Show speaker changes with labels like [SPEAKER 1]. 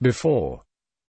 [SPEAKER 1] before.